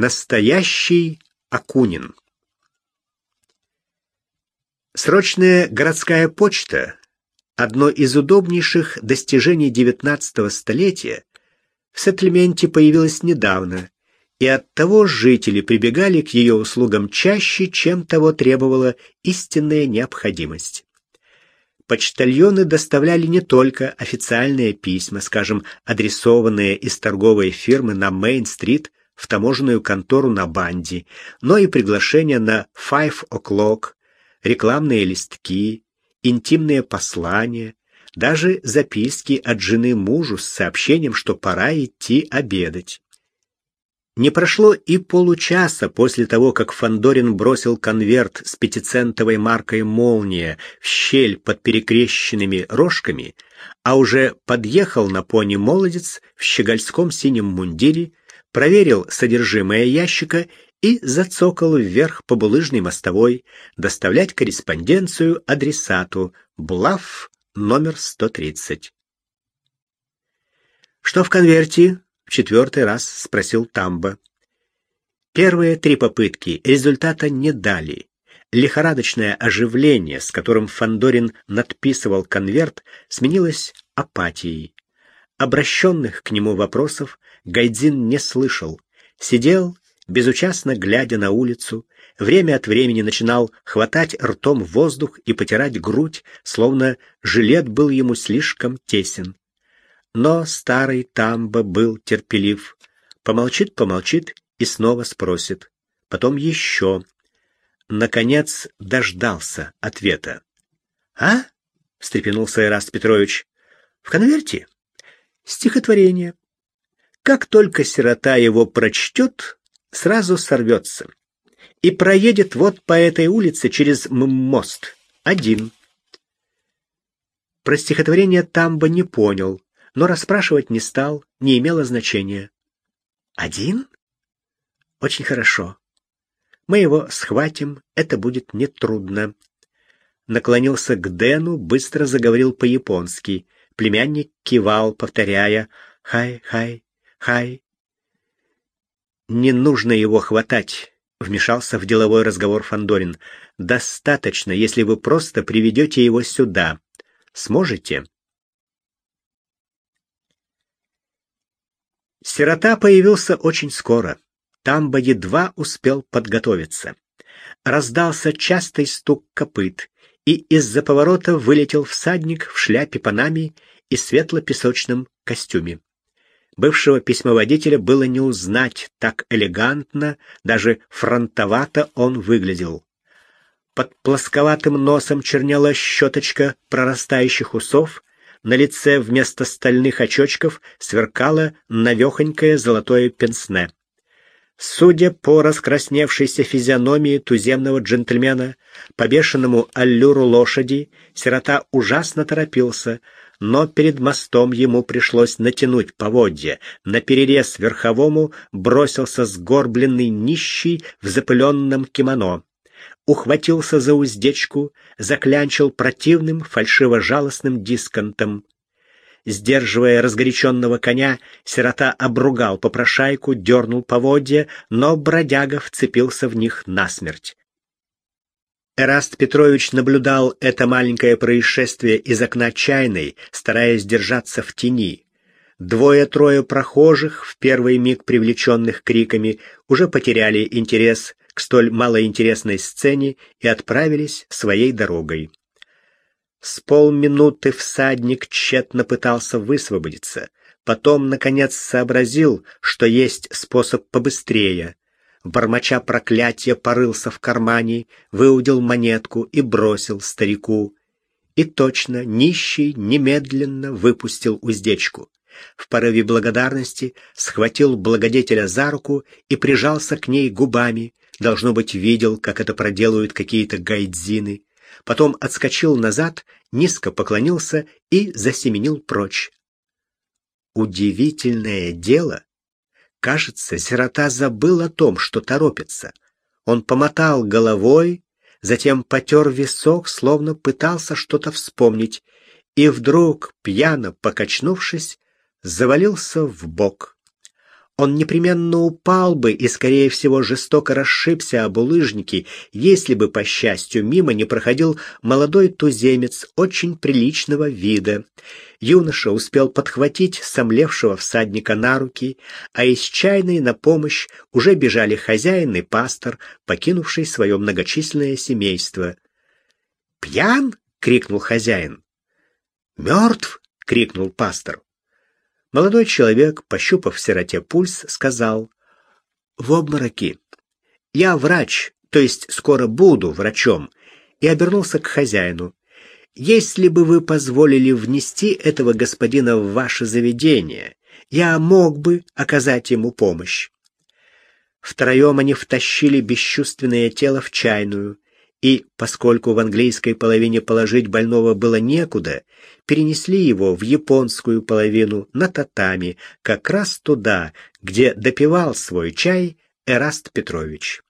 Настоящий Акунин. Срочная городская почта – одно из удобнейших достижений XIX столетия, в Сеттельменте появилась недавно, и оттого жители прибегали к ее услугам чаще, чем того требовала истинная необходимость. Почтальоны доставляли не только официальные письма, скажем, адресованные из торговой фирмы на Мейн-стрит в таможенную контору на Банди, но и приглашения на Five O'Clock, рекламные листки, интимные послания, даже записки от жены мужу с сообщением, что пора идти обедать. Не прошло и получаса после того, как Фандорин бросил конверт с пятицентовой маркой «Молния» в щель под перекрещенными рожками, а уже подъехал на пони молодец в щегольском синем мундире, проверил содержимое ящика и зацокал вверх по булыжной мостовой доставлять корреспонденцию адресату Блаф номер 130. «Что в конверте?» в четвертый раз спросил Тамба. Первые три попытки результата не дали. Лихорадочное оживление, с которым Фандорин надписывал конверт, сменилось апатией. Обращенных к нему вопросов Гайдзин не слышал. Сидел, безучастно глядя на улицу, время от времени начинал хватать ртом воздух и потирать грудь, словно жилет был ему слишком тесен. Но старый Тамба был терпелив. Помолчит-помолчит и снова спросит. Потом еще. Наконец дождался ответа. «А?» — встрепенулся Ираст Петрович. «В конверте? Стихотворение. Как только сирота его прочтет, сразу сорвется. И проедет вот по этой улице через мост. Один». Про стихотворение Тамба не понял, но расспрашивать не стал, не имело значения. «Один? Очень хорошо. Мы его схватим, это будет нетрудно». Наклонился к Дэну, быстро заговорил по-японски. Племянник кивал, повторяя «Хай, хай, хай». «Не нужно его хватать», — вмешался в деловой разговор Фандорин. «Достаточно, если вы просто приведете его сюда. Сможете?» Сирота появился очень скоро. Тамба едва успел подготовиться. Раздался частый стук копыт, и из-за поворота вылетел всадник в шляпе панами и светло-песочном костюме. Бывшего письмоводителя было не узнать, так элегантно, даже фронтовато он выглядел. Под плосковатым носом чернела щеточка прорастающих усов, на лице вместо стальных очочков сверкало навехонькое золотое пенсне. Судя по раскрасневшейся физиономии туземного джентльмена, по бешеному аллюру лошади, сирота ужасно торопился, но перед мостом ему пришлось натянуть поводья. На перерез верховому бросился сгорбленный нищий в запыленном кимоно ухватился за уздечку, заклянчил противным фальшиво-жалостным дисконтом. Сдерживая разгоряченного коня, сирота обругал попрошайку, дернул поводья, но бродяга вцепился в них насмерть. Эраст Петрович наблюдал это маленькое происшествие из окна чайной, стараясь держаться в тени. Двое-трое прохожих, в первый миг привлеченных криками, уже потеряли интерес к столь малоинтересной сцене и отправились своей дорогой. С полминуты всадник тщетно пытался высвободиться, потом, наконец, сообразил, что есть способ побыстрее. Бормоча проклятия порылся в кармане, выудил монетку и бросил старику. И точно, нищий немедленно выпустил уздечку. В порыве благодарности схватил благодетеля за руку и прижался к ней губами, Должно быть, видел, как это проделывают какие-то гайдзины. Потом отскочил назад, низко поклонился и засеменил прочь. Удивительное дело. Кажется, сирота забыл о том, что торопится. Он помотал головой, затем потер висок, словно пытался что-то вспомнить, и вдруг, пьяно покачнувшись, завалился в бок. Он непременно упал бы и, скорее всего, жестоко расшибся об улыжники, если бы, по счастью, мимо не проходил молодой туземец очень приличного вида. Юноша успел подхватить сомлевшего всадника на руки, а из чайной на помощь уже бежали хозяин и пастор, покинувший свое многочисленное семейство. «Пьян?» — крикнул хозяин. «Мертв?» — крикнул пастор. Молодой человек, пощупав в сироте пульс, сказал, «В обмороке. Я врач, то есть скоро буду врачом», и обернулся к хозяину. «Если бы вы позволили внести этого господина в ваше заведение, я мог бы оказать ему помощь». Втроем они втащили бесчувственное тело в чайную, и, поскольку в английской половине положить больного было некуда, перенесли его в японскую половину на татами, как раз туда, где допивал свой чай Эраст Петрович.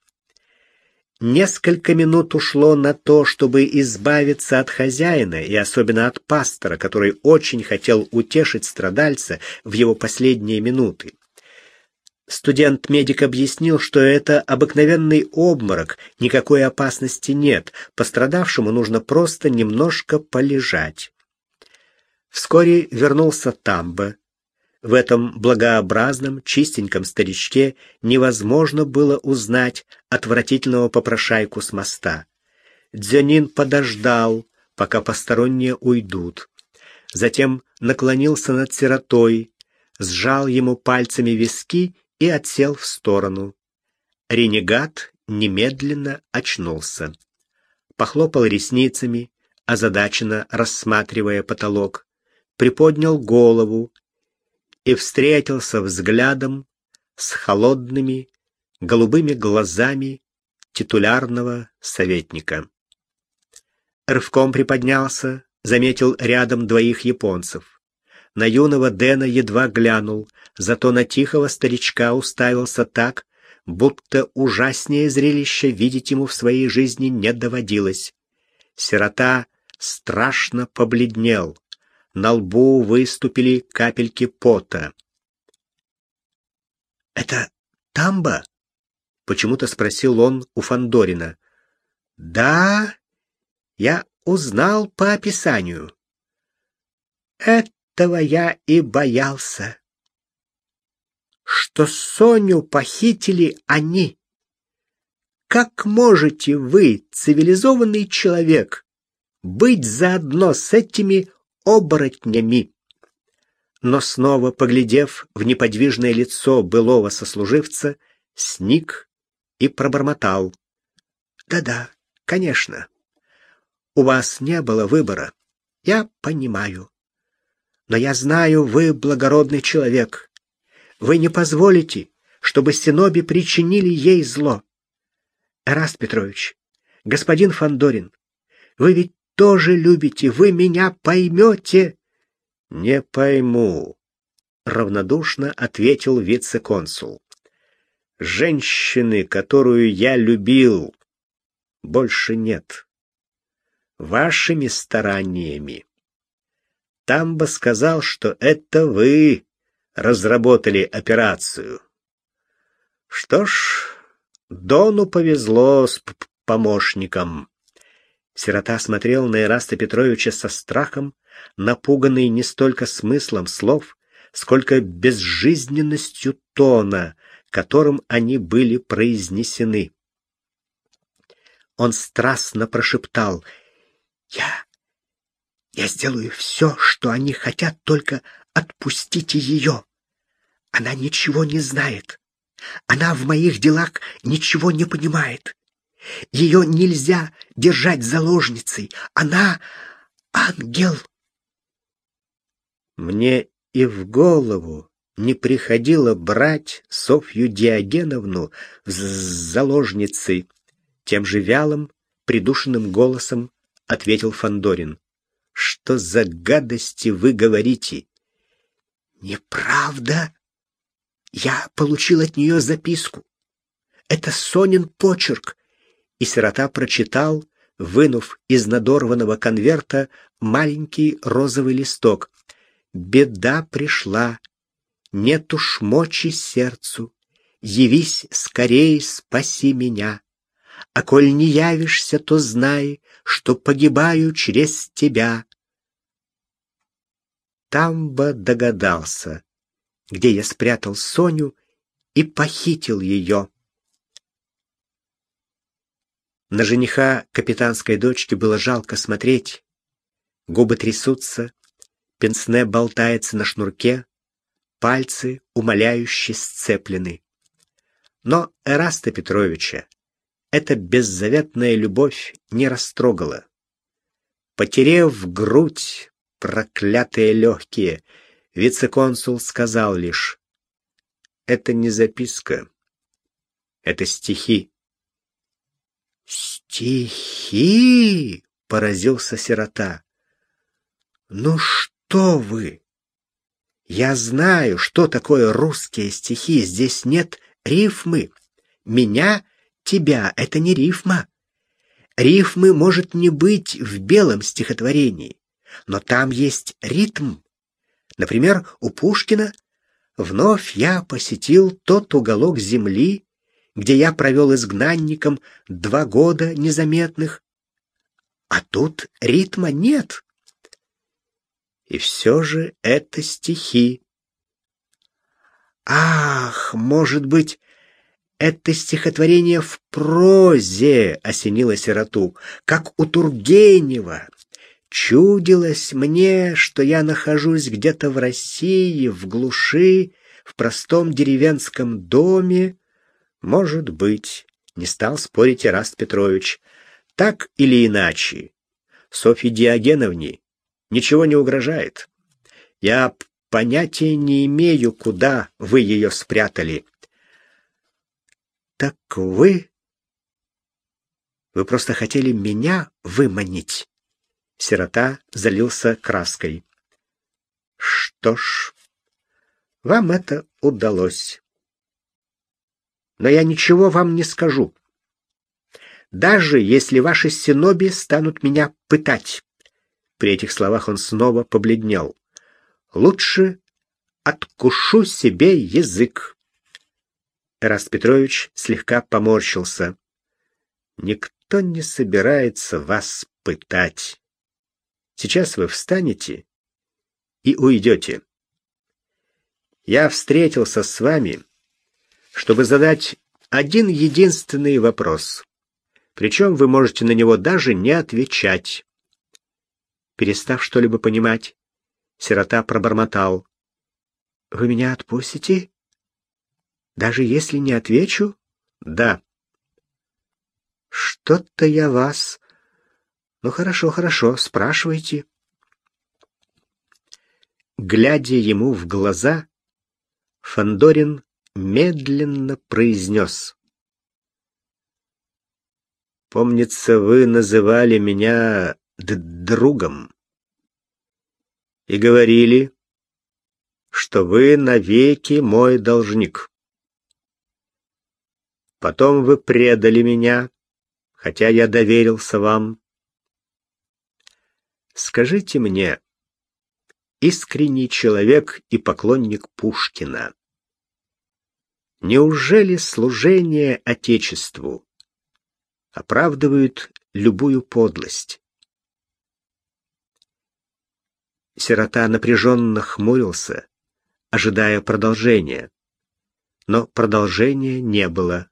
Несколько минут ушло на то, чтобы избавиться от хозяина и особенно от пастора, который очень хотел утешить страдальца в его последние минуты. Студент-медик объяснил, что это обыкновенный обморок, никакой опасности нет, пострадавшему нужно просто немножко полежать. Вскоре вернулся Тамба. В этом благообразном, чистеньком старичке невозможно было узнать отвратительного попрошайку с моста. Дзянин подождал, пока посторонние уйдут. Затем наклонился над сиротой, сжал ему пальцами виски и отсел в сторону. Ренегат немедленно очнулся. Похлопал ресницами, озадаченно рассматривая потолок, приподнял голову и встретился взглядом с холодными голубыми глазами титулярного советника. Рывком приподнялся, заметил рядом двоих японцев. На юного Дэна едва глянул, зато на тихого старичка уставился так, будто ужаснее зрелище видеть ему в своей жизни не доводилось. Сирота страшно побледнел. На лбу выступили капельки пота. «Это Тамба?» — почему-то спросил он у Фандорина. «Да, я узнал по описанию». «Это этого я и боялся. Что Соню похитили они. Как можете вы, цивилизованный человек, быть заодно с этими оборотнями? Но снова, поглядев в неподвижное лицо былого сослуживца, сник и пробормотал. «Да-да, конечно. У вас не было выбора. Я понимаю. Но я знаю, вы благородный человек. Вы не позволите, чтобы синоби причинили ей зло. Раст Петрович, господин Фандорин, вы ведь тоже любите, вы меня поймете?» «Не пойму», — равнодушно ответил вице-консул. «Женщины, которую я любил, больше нет. Вашими стараниями Тамба сказал, что это вы разработали операцию. Что ж, Дону повезло с помощником. Сирота смотрел на Ираста Петровича со страхом, напуганный не столько смыслом слов, сколько безжизненностью тона, которым они были произнесены. Он страстно прошептал «Я я сделаю все, что они хотят, только отпустите ее. Она ничего не знает. Она в моих делах ничего не понимает. Ее нельзя держать заложницей. Она ангел. Мне и в голову не приходило брать Софью Диогеновну с заложницей. Тем же вялым, придушенным голосом ответил Фандорин. Что за гадости вы говорите? Неправда. Я получил от нее записку. Это Сонин почерк. И сирота прочитал, вынув из надорванного конверта маленький розовый листок. Беда пришла. нет уж мочи сердцу, явись скорей, спаси меня. А коль не явишься, то знай, что погибаю через тебя. Тамба догадался, где я спрятал Соню и похитил ее. На жениха капитанской дочки было жалко смотреть. Губы трясутся, пенсне болтается на шнурке, пальцы умоляюще сцеплены. Но Эраста Петровича эта беззаветная любовь не растрогала. Потерев грудь, проклятые легкие, вице-консул сказал лишь, «Это не записка, это стихи». «Стихи?» — поразился сирота. «Ну что вы! Я знаю, что такое русские стихи. Здесь нет рифмы. Меня, тебя — это не рифма. Рифмы может не быть в белом стихотворении, но там есть ритм. Например, у Пушкина «Вновь я посетил тот уголок земли, где я провел изгнанником два года незаметных. А тут ритма нет. И все же это стихи. Ах, может быть, это стихотворение в прозе осенило сироту, как у Тургенева. Чудилось мне, что я нахожусь где-то в России, в глуши, в простом деревенском доме, может быть, не стал спорить Ираст Петрович. Так или иначе, Софье Диогеновне ничего не угрожает. Я понятия не имею, куда вы ее спрятали. Так вы... Вы просто хотели меня выманить. Сирота залился краской. Что ж, вам это удалось но я ничего вам не скажу. Даже если ваши синоби станут меня пытать. При этих словах он снова побледнел. Лучше откушу себе язык. Эраст Петрович слегка поморщился. Никто не собирается вас пытать. Сейчас вы встанете и уйдете. Я встретился с вами чтобы задать один единственный вопрос. Причем вы можете на него даже не отвечать. Перестав что-либо понимать, сирота пробормотал. «Вы меня отпустите? Даже если не отвечу?» «Да». «Что-то я вас...» «Ну хорошо, хорошо, спрашивайте». Глядя ему в глаза, Фандорин медленно произнес. «Помнится, вы называли меня другом и говорили, что вы навеки мой должник. Потом вы предали меня, хотя я доверился вам. Скажите мне, искренний человек и поклонник Пушкина, Неужели служение Отечеству оправдывает любую подлость? Сирота напряженно хмурился, ожидая продолжения. Но продолжения не было.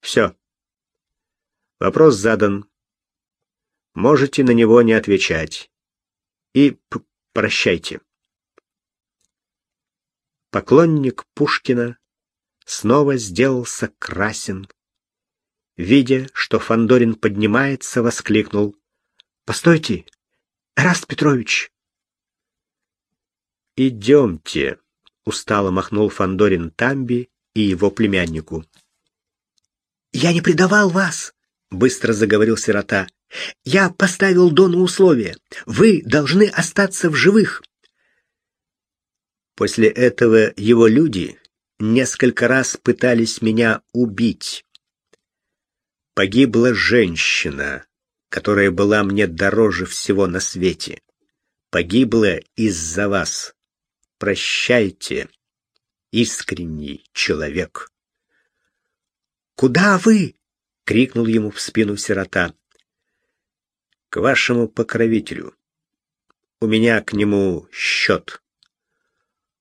Все. Вопрос задан. Можете на него не отвечать. И прощайте. Поклонник Пушкина снова сделался красен. Видя, что Фандорин поднимается, воскликнул: "Постойте, Раст Петрович!" «Идемте», — устало махнул Фандорин Тамби и его племяннику. «Я не предавал вас», — быстро заговорил сирота. «Я поставил Дону условие. Вы должны остаться в живых. После этого его люди несколько раз пытались меня убить. Погибла женщина, которая была мне дороже всего на свете. Погибла из-за вас. Прощайте, искренний человек. Куда вы? крикнул ему в спину сирота. К вашему покровителю. У меня к нему счет.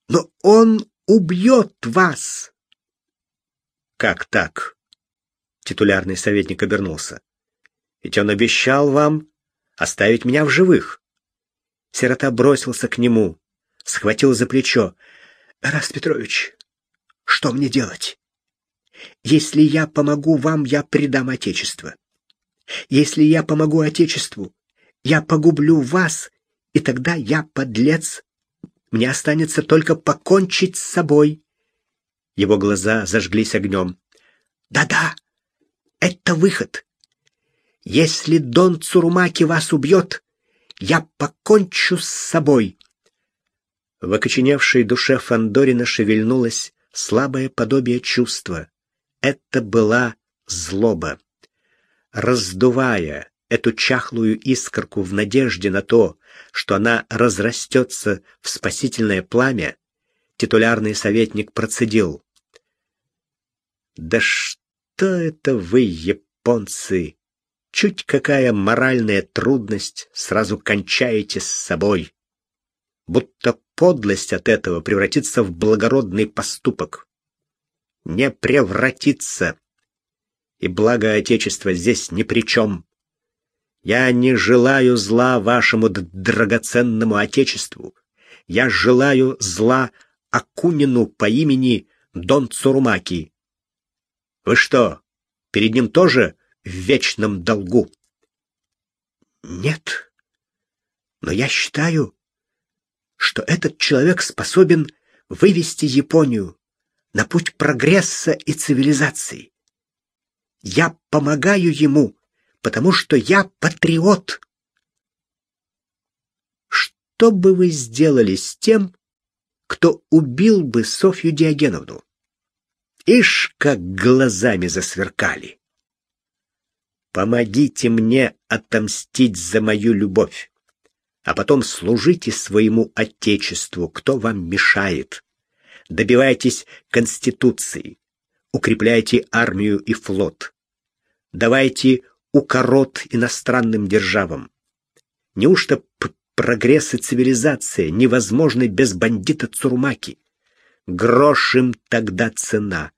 Но он убьет вас. Как так? Титулярный советник обернулся. Ведь он обещал вам оставить меня в живых. Сирота бросился к нему, схватил за плечо. Раст Петрович, что мне делать? Если я помогу вам, я предам отечество. Если я помогу отечеству, я погублю вас, и тогда я подлец. Мне останется только покончить с собой. Его глаза зажглись огнем. Да-да, это выход. Если Дон Цурумаки вас убьет, я покончу с собой. В окоченевшей душе Фандорина шевельнулось слабое подобие чувства. Это была злоба. Раздувая эту чахлую искорку в надежде на то, что она разрастется в спасительное пламя, титулярный советник процедил. «Да что это вы, японцы, Чуть какая моральная трудность, сразу кончаете с собой. Будто подлость от этого превратится в благородный поступок. Не превратится. И благо Отечества здесь ни при чем. Я не желаю зла вашему драгоценному Отечеству. Я желаю зла Акунину по имени Дон Цурумаки. Вы что, перед ним тоже в вечном долгу. Нет. Но я считаю, что этот человек способен вывести Японию на путь прогресса и цивилизации. Я помогаю ему, потому что я патриот. Что бы вы сделали с тем, кто убил бы Софью Диогеновну? Ишь, как глазами засверкали. Помогите мне отомстить за мою любовь, а потом служите своему отечеству, кто вам мешает. Добивайтесь конституции, укрепляйте армию и флот. Давайте укорот иностранным державам. Неужто прогресс и цивилизация невозможны без бандита Цурмаки? Грош им тогда цена.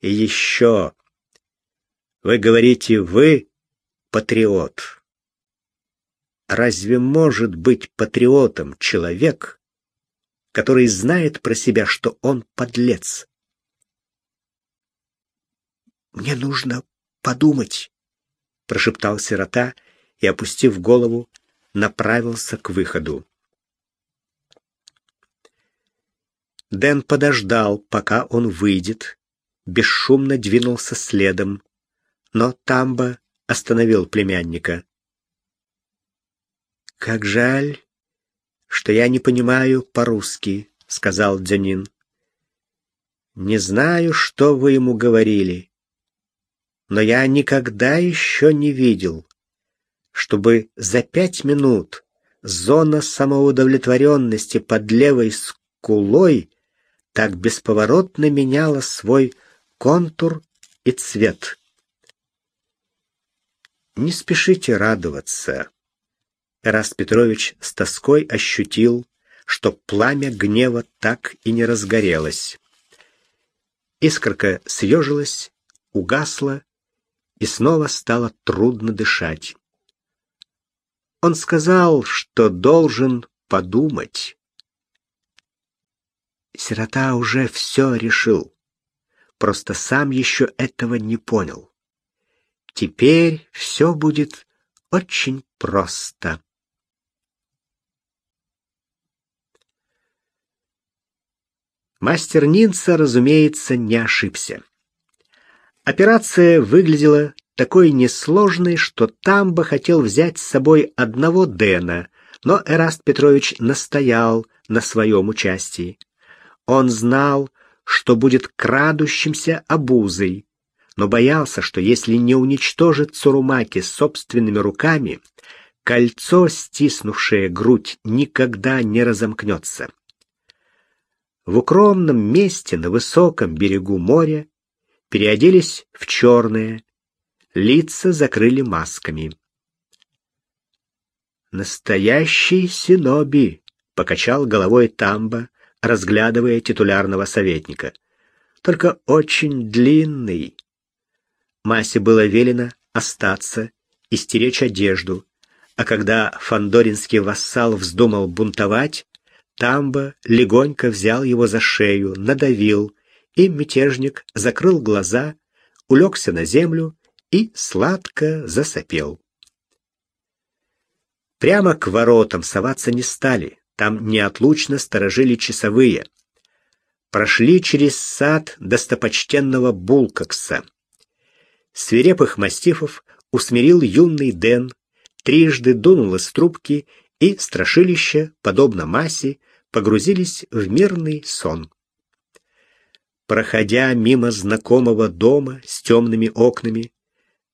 И еще вы говорите, вы патриот. Разве может быть патриотом человек, который знает про себя, что он подлец? Мне нужно подумать, прошептал сирота и, опустив голову, направился к выходу. Дэн подождал, пока он выйдет, бесшумно двинулся следом, но Тамба остановил племянника. Как жаль, что я не понимаю по-русски, сказал Дзянин. Не знаю, что вы ему говорили, но я никогда еще не видел, чтобы за пять минут зона самоудовлетворенности под левой скулой так бесповоротно меняла свой контур и цвет. Не спешите радоваться. Эраст Петрович с тоской ощутил, что пламя гнева так и не разгорелось. Искорка съежилась, угасла, и снова стало трудно дышать. Он сказал, что должен подумать. Сирота уже все решил, просто сам еще этого не понял. Теперь все будет очень просто. Мастер Нинца, разумеется, не ошибся. Операция выглядела такой несложной, что Тамба хотел взять с собой одного Дэна, но Эраст Петрович настоял на своем участии. Он знал, что будет крадущимся обузой, но боялся, что если не уничтожит Цурумаки собственными руками, кольцо, стиснувшее грудь, никогда не разомкнется. в укромном месте на высоком берегу моря переоделись в черное, лица закрыли масками. «Настоящий синоби!» — покачал головой Тамба, разглядывая титулярного советника. «Только очень длинный». Масе было велено остаться и стеречь одежду, а когда фандоринский вассал вздумал бунтовать, Тамба легонько взял его за шею, надавил, и мятежник закрыл глаза, улегся на землю и сладко засопел. Прямо к воротам соваться не стали, там неотлучно сторожили часовые. Прошли через сад достопочтенного Булкакса. Свирепых мастифов усмирил юный Дэн, трижды дунул из трубки, и страшилища, подобно массе, погрузились в мирный сон. Проходя мимо знакомого дома с темными окнами,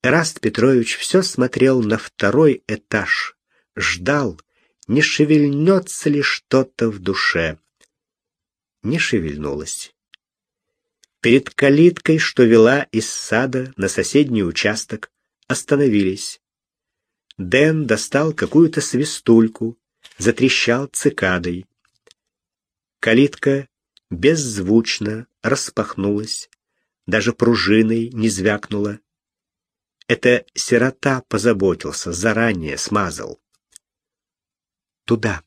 Эраст Петрович все смотрел на второй этаж, ждал, не шевельнется ли что-то в душе. Не шевельнулось. Перед калиткой, что вела из сада на соседний участок, остановились. Дэн достал какую-то свистульку, затрещал цикадой. Калитка беззвучно распахнулась, даже пружиной не звякнула. Это сирота позаботился, заранее смазал туда,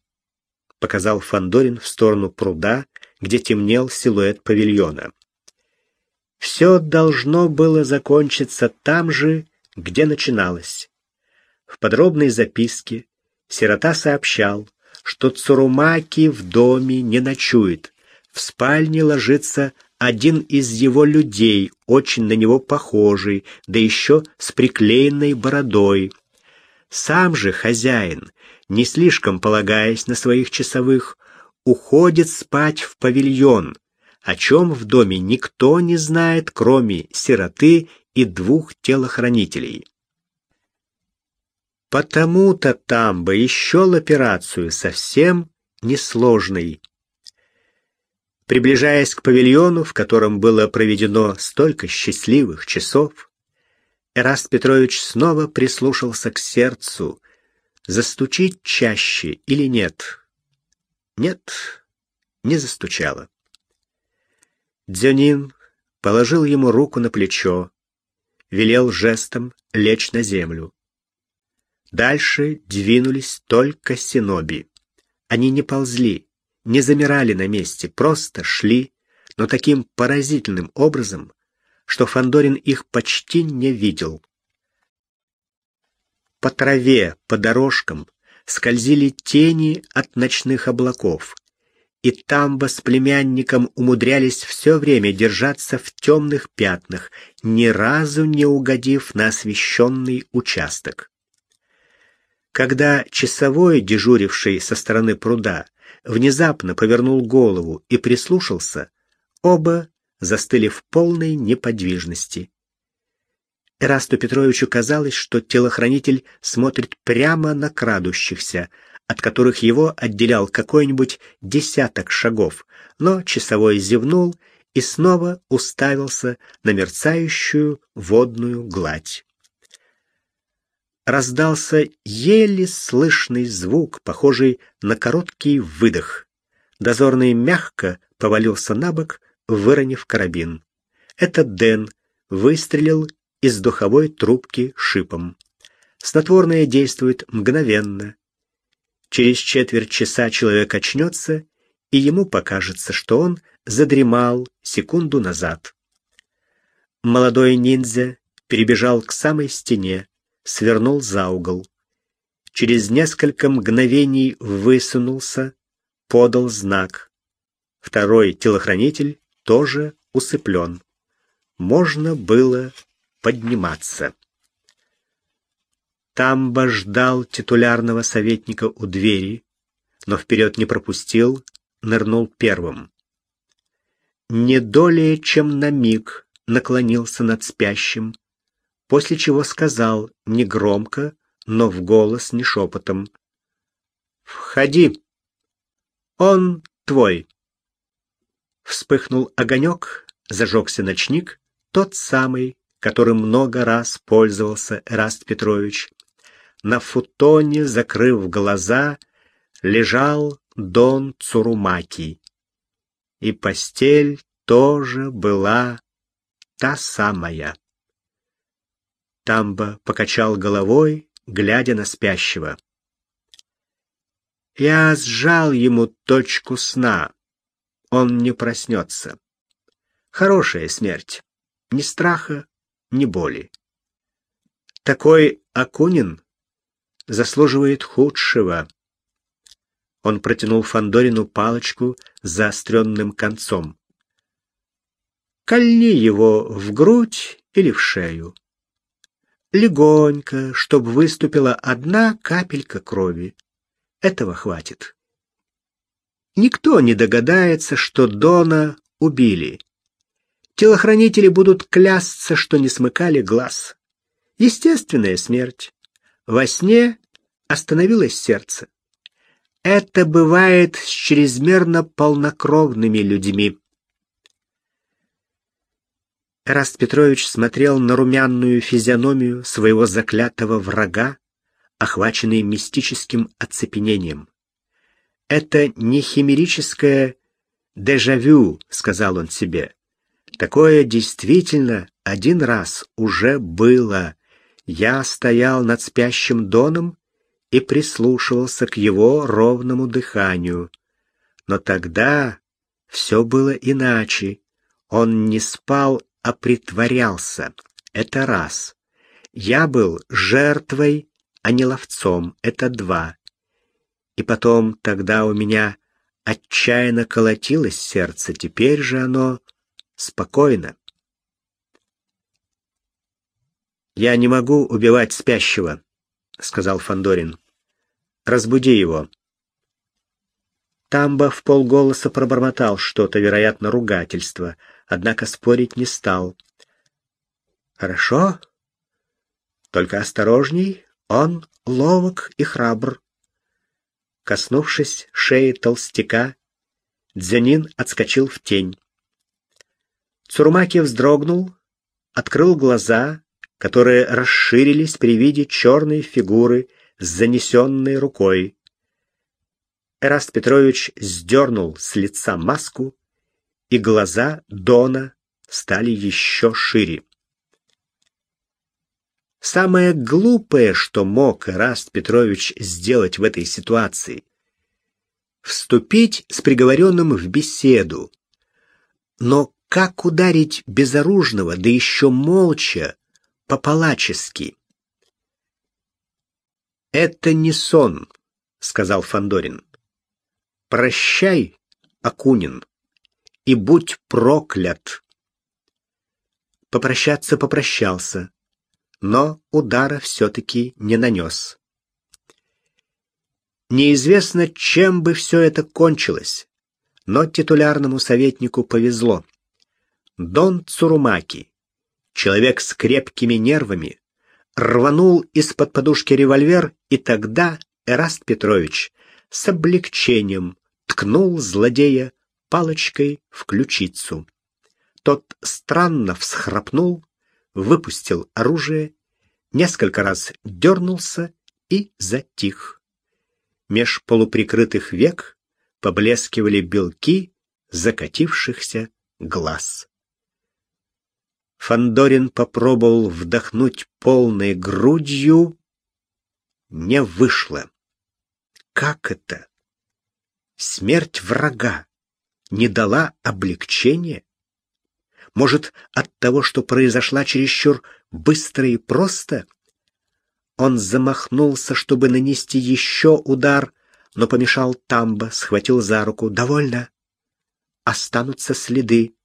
показал Фандорин в сторону пруда, где темнел силуэт павильона. Все должно было закончиться там же, где начиналось. В подробной записке сирота сообщал, что Цурумаки в доме не ночует. В спальне ложится один из его людей, очень на него похожий, да еще с приклеенной бородой. Сам же хозяин не слишком полагаясь на своих часовых, уходит спать в павильон, о чем в доме никто не знает, кроме сироты и двух телохранителей. Потому-то там бы еще операцию совсем несложной. Приближаясь к павильону, в котором было проведено столько счастливых часов, Эраст Петрович снова прислушался к сердцу, застучить чаще или нет? Нет, не застучало. Дзюнин положил ему руку на плечо, велел жестом лечь на землю. Дальше двинулись только синоби. Они не ползли, не замирали на месте, просто шли, но таким поразительным образом, что Фандорин их почти не видел. По траве, по дорожкам скользили тени от ночных облаков, и Тамба с племянником умудрялись все время держаться в темных пятнах, ни разу не угодив на освещенный участок. Когда часовой, дежуривший со стороны пруда, внезапно повернул голову и прислушался, оба застыли в полной неподвижности. Эрасту Петровичу казалось, что телохранитель смотрит прямо на крадущихся, от которых его отделял какой-нибудь десяток шагов, но часовой зевнул и снова уставился на мерцающую водную гладь. Раздался еле слышный звук, похожий на короткий выдох. Дозорный мягко повалился на бок, выронив карабин. Это Дэн выстрелил из духовой трубки шипом. Снотворное действует мгновенно. Через четверть часа человек очнется, и ему покажется, что он задремал секунду назад. Молодой ниндзя перебежал к самой стене, свернул за угол. Через несколько мгновений высунулся, подал знак. Второй телохранитель тоже усыплен. Можно было подниматься. Тамба ждал титулярного советника у двери, но вперед не пропустил, нырнул первым. Не долее, чем на миг наклонился над спящим, после чего сказал негромко, но в голос не шепотом. «Входи! Он твой!» Вспыхнул огонек, зажегся ночник, тот самый, которым много раз пользовался Эраст Петрович. На футоне, закрыв глаза, лежал Дон Цурумаки. И постель тоже была та самая. Тамба покачал головой, глядя на спящего. Я сжал ему точку сна. Он не проснется. Хорошая смерть. Ни страха, ни боли. Такой Акунин заслуживает худшего. Он протянул Фандорину палочку с заостренным концом. Кольни его в грудь или в шею. Легонько, чтобы выступила одна капелька крови. Этого хватит. Никто не догадается, что Дона убили. Телохранители будут клясться, что не смыкали глаз. Естественная смерть. Во сне остановилось сердце. Это бывает с чрезмерно полнокровными людьми. Эраст Петрович смотрел на румяную физиономию своего заклятого врага, охваченный мистическим оцепенением. «Это не химерическое дежавю», — сказал он себе. «Такое действительно один раз уже было. Я стоял над спящим Доном и прислушивался к его ровному дыханию. Но тогда все было иначе. Он не спал, а притворялся. Это раз. Я был жертвой, а не ловцом. Это два. И потом тогда у меня отчаянно колотилось сердце, теперь же оно спокойно. Я не могу убивать спящего, сказал Фандорин. Разбуди его. Тамба в полголоса пробормотал что-то, вероятно, ругательство, однако спорить не стал. Хорошо. Только осторожней, он ловок и храбр. Коснувшись шеи толстяка, Дзянин отскочил в тень. Цурмаки вздрогнул, открыл глаза, которые расширились при виде черной фигуры с занесенной рукой. Эраст Петрович сдернул с лица маску, и глаза Дона стали еще шире. Самое глупое, что мог Эраст Петрович сделать в этой ситуации — вступить с приговоренным в беседу. Но как ударить безоружного, да еще молча, по-палачески? Это не сон, сказал Фандорин. Прощай, Акунин, и будь проклят. Попрощаться попрощался, но удара все-таки не нанес. Неизвестно, чем бы все это кончилось, но титулярному советнику повезло. Дон Цурумаки, человек с крепкими нервами, рванул из-под подушки револьвер, и тогда Эраст Петрович с облегчением ткнул злодея палочкой в ключицу. Тот странно всхрапнул, выпустил оружие, несколько раз дернулся и затих. Меж полуприкрытых век поблескивали белки закатившихся глаз. Фандорин попробовал вдохнуть полной грудью. Не вышло. Как это? Смерть врага не дала облегчения? Может, от того, что произошла чересчур быстро и просто? Он замахнулся, чтобы нанести еще удар, но помешал Тамба, схватил за руку. «Довольно. Останутся следы.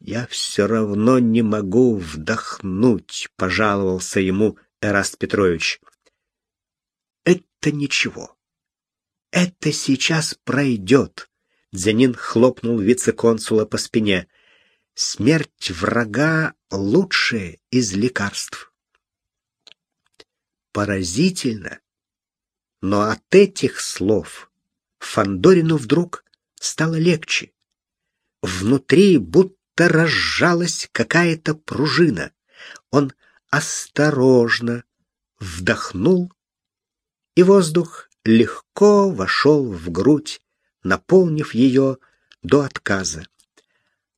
«Я все равно не могу вдохнуть», — пожаловался ему Эраст Петрович. «Это ничего. Это сейчас пройдет», — Дзянин хлопнул вице-консула по спине. «Смерть врага — лучшее из лекарств». Поразительно, но от этих слов Фандорину вдруг стало легче. внутри будто разжалась какая-то пружина. Он осторожно вдохнул, и воздух легко вошел в грудь, наполнив ее до отказа.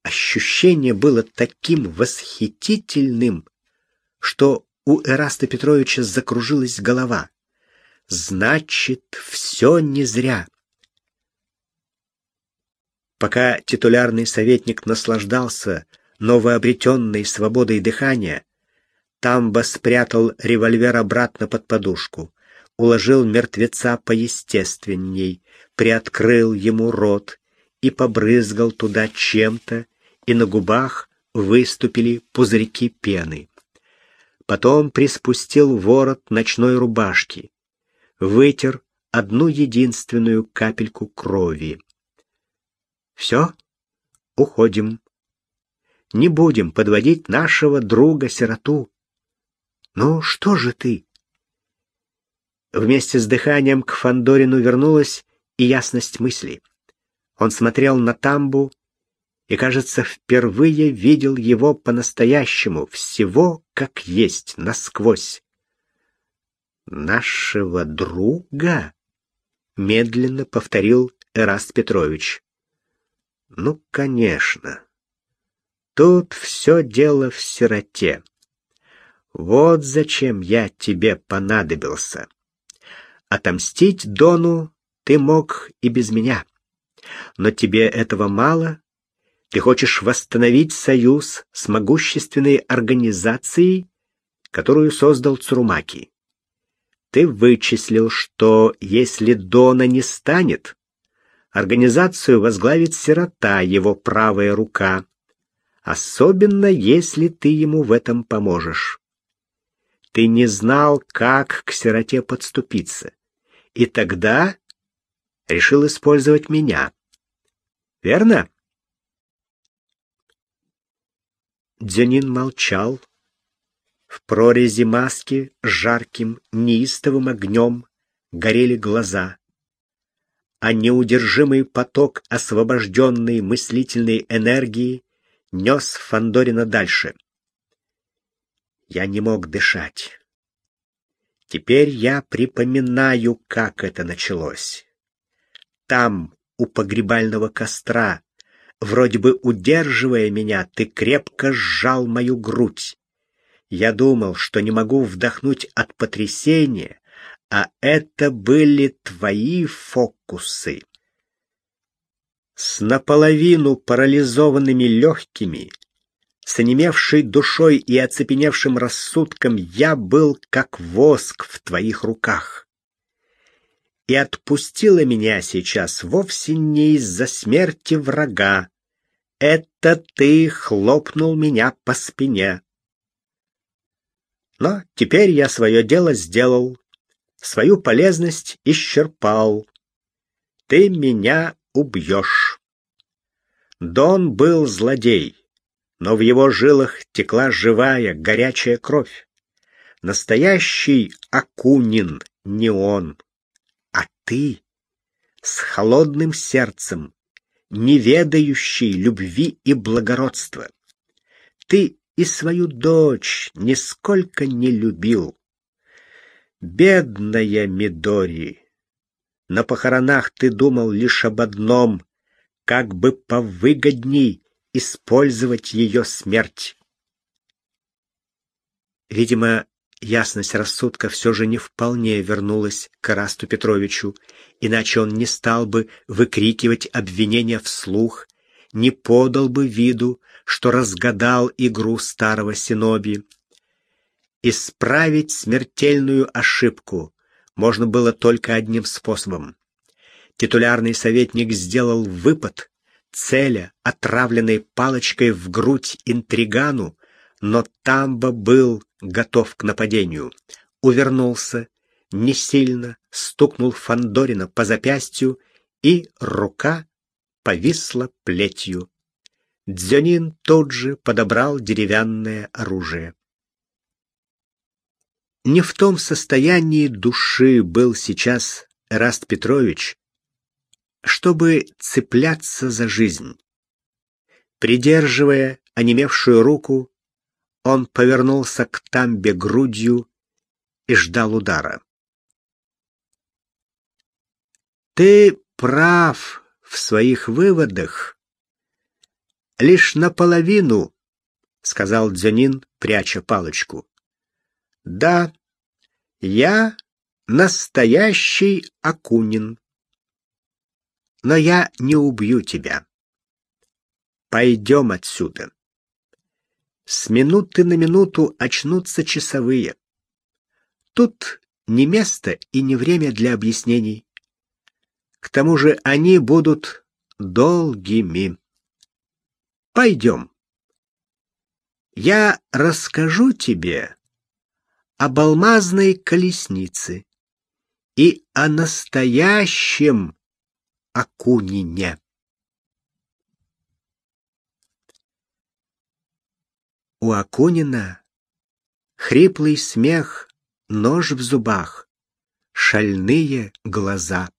Ощущение было таким восхитительным, что у Эраста Петровича закружилась голова. Значит, все не зря. Пока титулярный советник наслаждался новообретенной свободой дыхания, Тамба спрятал револьвер обратно под подушку, уложил мертвеца поестественней, приоткрыл ему рот и побрызгал туда чем-то, и на губах выступили пузырьки пены. Потом приспустил ворот ночной рубашки, вытер одну единственную капельку крови. Все, уходим. Не будем подводить нашего друга-сироту. Ну, что же ты? Вместе с дыханием к Фандорину вернулась и ясность мысли. Он смотрел на Тамбу и, кажется, впервые видел его по-настоящему, всего как есть, насквозь. «Нашего друга?» — медленно повторил Эраст Петрович. Ну, конечно. Тут все дело в сироте. Вот зачем я тебе понадобился. Отомстить Дону ты мог и без меня. Но тебе этого мало? Ты хочешь восстановить союз с могущественной организацией, которую создал Цурумаки. Ты вычислил, что если Дона не станет, Организацию возглавит сирота, его правая рука, особенно если ты ему в этом поможешь. Ты не знал, как к сироте подступиться, и тогда решил использовать меня. Верно? Дзюнин молчал. В прорези маски жарким, неистовым огнем горели глаза а неудержимый поток освобожденной мыслительной энергии нес Фандорина дальше. Я не мог дышать. Теперь я припоминаю, как это началось. Там, у погребального костра, вроде бы удерживая меня, ты крепко сжал мою грудь. Я думал, что не могу вдохнуть от потрясения, а это были твои фокусы. С наполовину парализованными легкими, с онемевшей душой и оцепеневшим рассудком я был как воск в твоих руках. И отпустила меня сейчас вовсе не из-за смерти врага. Это ты хлопнул меня по спине. Но теперь я свое дело сделал свою полезность исчерпал. Ты меня убьешь. Дон был злодей, но в его жилах текла живая, горячая кровь. Настоящий Акунин не он, а ты с холодным сердцем, не ведающий любви и благородства. Ты и свою дочь нисколько не любил. Бедная Мидори! На похоронах ты думал лишь об одном — как бы повыгодней использовать ее смерть. Видимо, ясность рассудка все же не вполне вернулась к Расту Петровичу, иначе он не стал бы выкрикивать обвинения вслух, не подал бы виду, что разгадал игру старого Синоби. Исправить смертельную ошибку можно было только одним способом. Титулярный советник сделал выпад, целя отравленной палочкой в грудь интригану, но Тамба был готов к нападению. Увернулся, не сильно стукнул Фандорина по запястью, и рука повисла плетью. Дзюнин тут же подобрал деревянное оружие. Не в том состоянии души был сейчас Раст Петрович, чтобы цепляться за жизнь. Придерживая онемевшую руку, он повернулся к тамбе грудью и ждал удара. Ты прав в своих выводах. Лишь наполовину, сказал Дзянин, пряча палочку. Да, я настоящий Акунин. Но я не убью тебя. Пойдем отсюда. С минуты на минуту очнутся часовые. Тут не место и не время для объяснений. К тому же они будут долгими. Пойдем. Я расскажу тебе об алмазной колеснице и о настоящем Акунине. У Акунина хриплый смех, нож в зубах, шальные глаза.